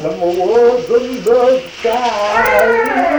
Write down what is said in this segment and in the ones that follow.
from the woods and the sky.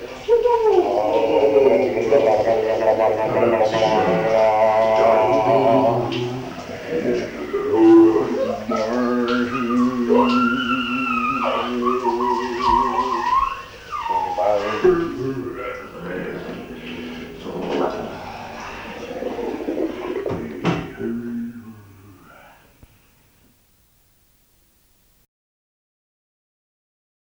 long, long.